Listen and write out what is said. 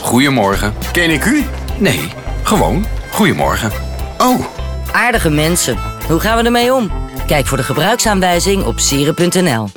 goedemorgen. Ken ik u? Nee, gewoon goedemorgen. Oh, Aardige mensen. Hoe gaan we ermee om? Kijk voor de gebruiksaanwijzing op sieren.nl.